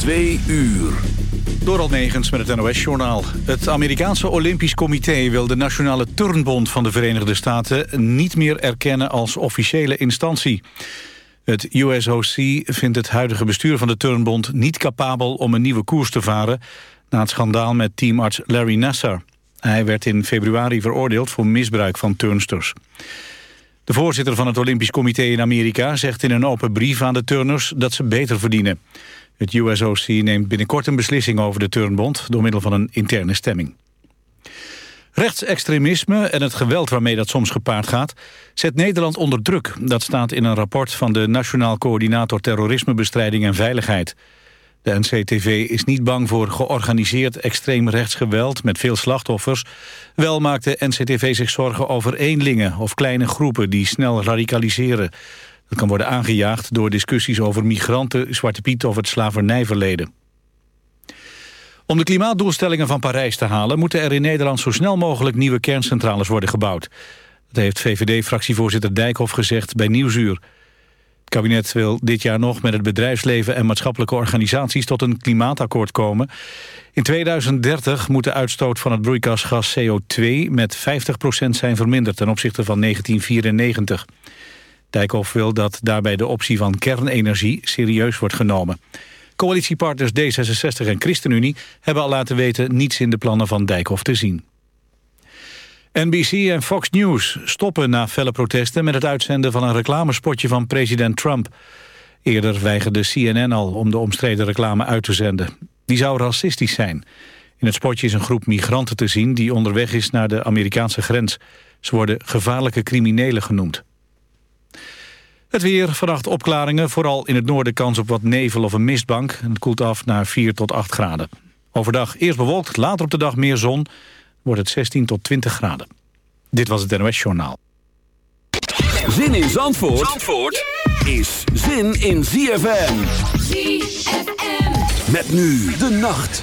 Twee uur. Door Negens met het NOS-journaal. Het Amerikaanse Olympisch Comité wil de Nationale Turnbond van de Verenigde Staten niet meer erkennen als officiële instantie. Het USOC vindt het huidige bestuur van de Turnbond niet capabel om een nieuwe koers te varen na het schandaal met teamarts Larry Nassar. Hij werd in februari veroordeeld voor misbruik van turnsters. De voorzitter van het Olympisch Comité in Amerika zegt in een open brief aan de turners dat ze beter verdienen. Het USOC neemt binnenkort een beslissing over de turnbond door middel van een interne stemming. Rechtsextremisme en het geweld waarmee dat soms gepaard gaat... zet Nederland onder druk. Dat staat in een rapport van de Nationaal Coördinator Terrorismebestrijding en Veiligheid. De NCTV is niet bang voor georganiseerd extreem rechtsgeweld met veel slachtoffers. Wel maakt de NCTV zich zorgen over eenlingen of kleine groepen die snel radicaliseren. Dat kan worden aangejaagd door discussies over migranten, Zwarte Piet of het slavernijverleden. Om de klimaatdoelstellingen van Parijs te halen... moeten er in Nederland zo snel mogelijk nieuwe kerncentrales worden gebouwd. Dat heeft VVD-fractievoorzitter Dijkhoff gezegd bij Nieuwsuur. Het kabinet wil dit jaar nog met het bedrijfsleven en maatschappelijke organisaties tot een klimaatakkoord komen. In 2030 moet de uitstoot van het broeikasgas CO2 met 50% zijn verminderd ten opzichte van 1994. Dijkhoff wil dat daarbij de optie van kernenergie serieus wordt genomen. Coalitiepartners D66 en ChristenUnie hebben al laten weten niets in de plannen van Dijkhoff te zien. NBC en Fox News stoppen na felle protesten met het uitzenden van een reclamespotje van president Trump. Eerder weigerde CNN al om de omstreden reclame uit te zenden. Die zou racistisch zijn. In het spotje is een groep migranten te zien die onderweg is naar de Amerikaanse grens. Ze worden gevaarlijke criminelen genoemd. Het weer, vannacht opklaringen, vooral in het noorden kans op wat nevel of een mistbank. Het koelt af naar 4 tot 8 graden. Overdag eerst bewolkt, later op de dag meer zon. Wordt het 16 tot 20 graden. Dit was het NOS Journaal. Zin in Zandvoort, Zandvoort is zin in ZFM. ZFM. Met nu de nacht.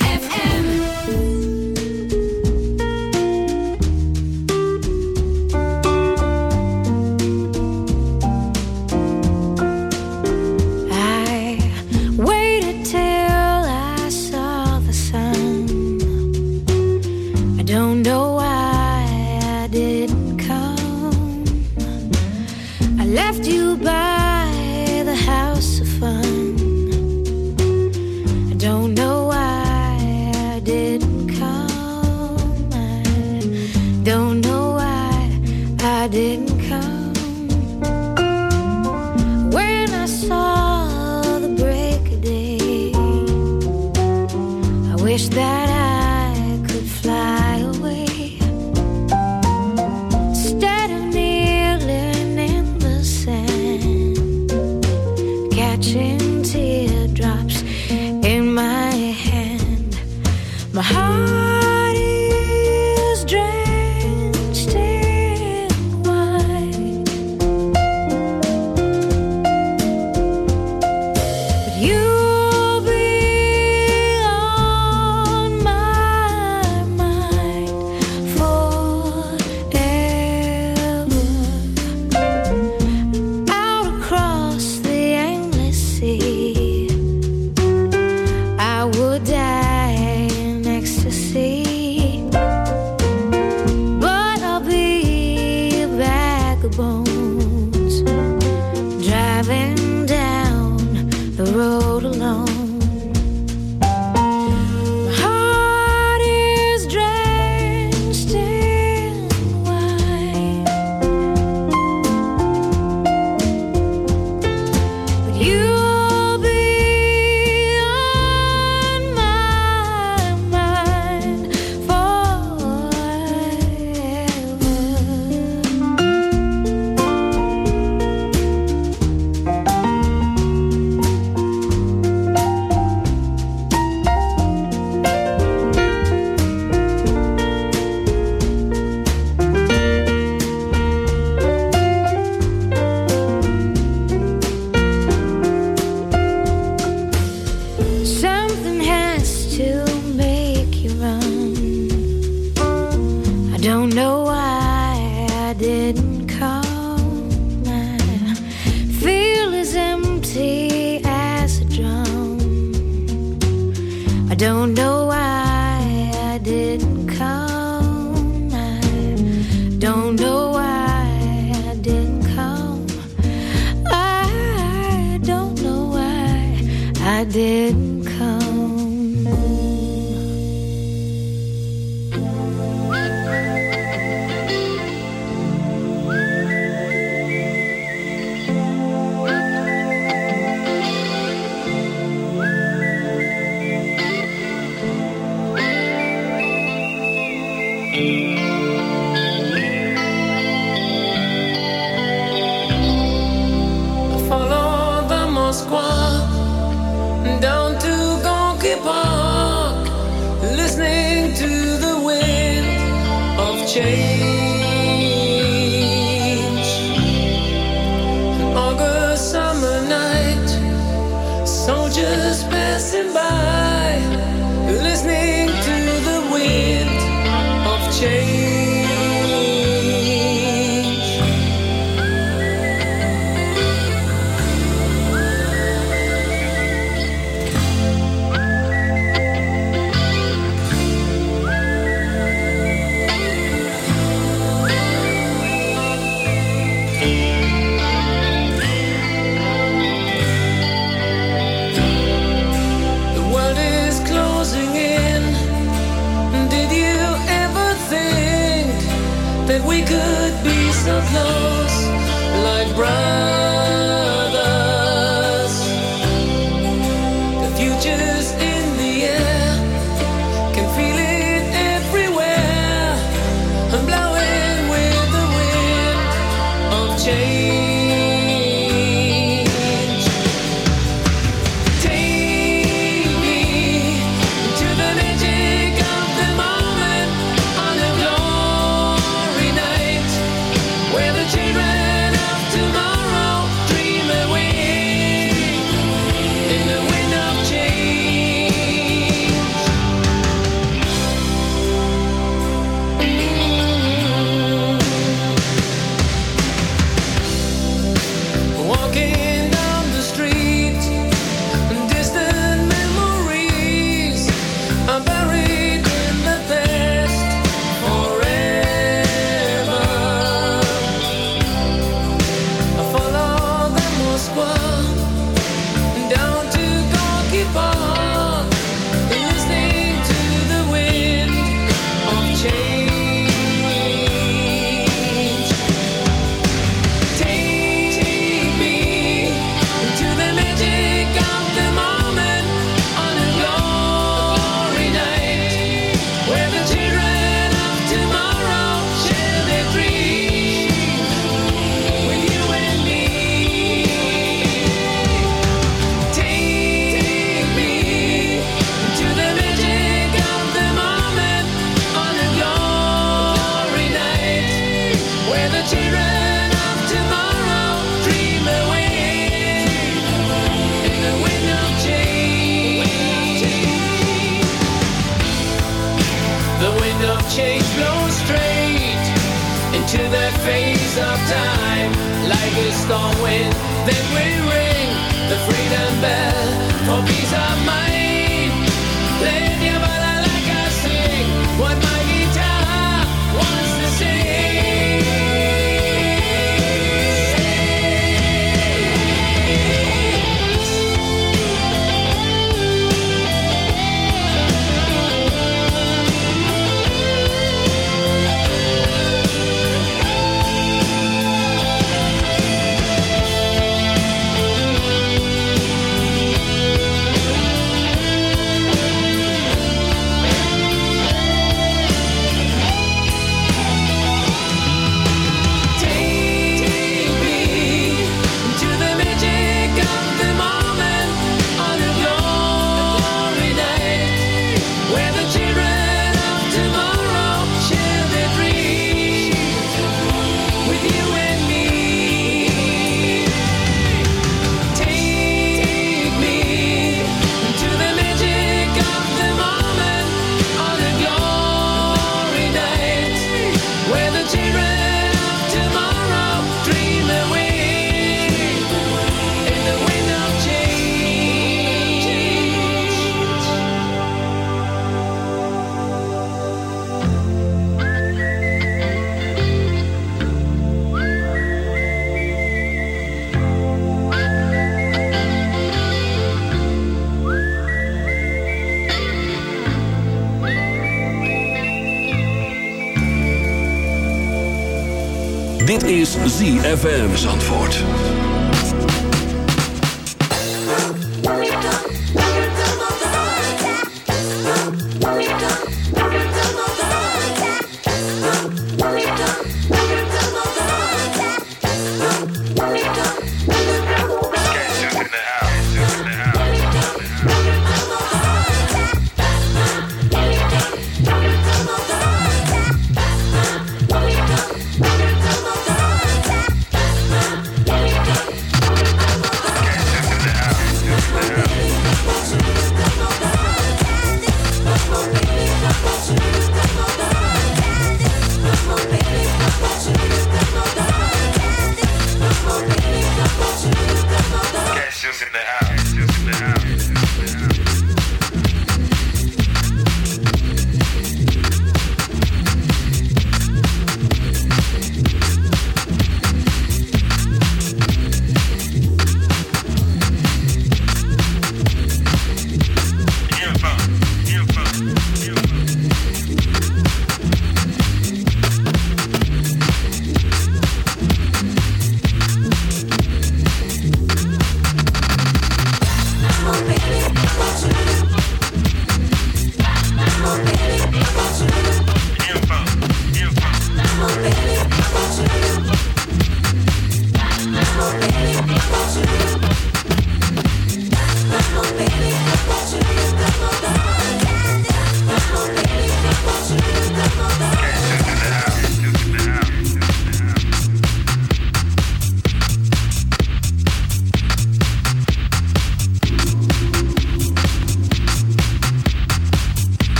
ZFM Zandvoort.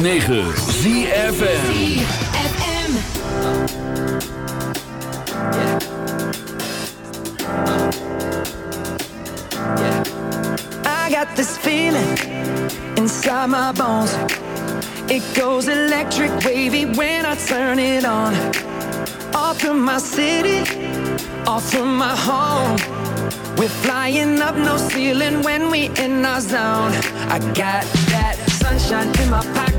106.9 ZFM. FM. I got this feeling inside my bones. It goes electric wavy when I turn it on. Off from my city, off from my home. We're flying up no ceiling when we in our zone. I got that sunshine in my pocket,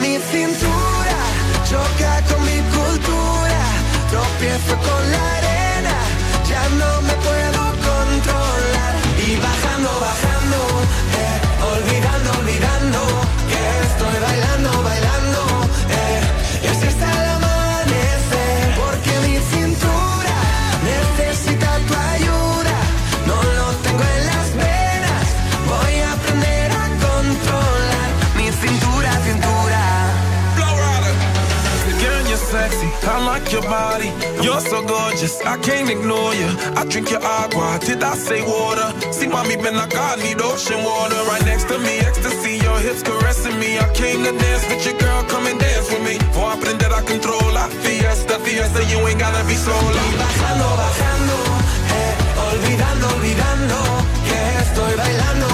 mi cintura choca con mi cultura, tropiezo con la body. You're so gorgeous, I can't ignore you. I drink your agua, did I say water? See, mommy been like, I need ocean water. Right next to me, ecstasy, your hips caressing me. I came to dance with your girl, come and dance with me. For aprender control, la fiesta, fiesta, you ain't gotta be sola. Y bajando, bajando, eh, olvidando, olvidando, que estoy bailando.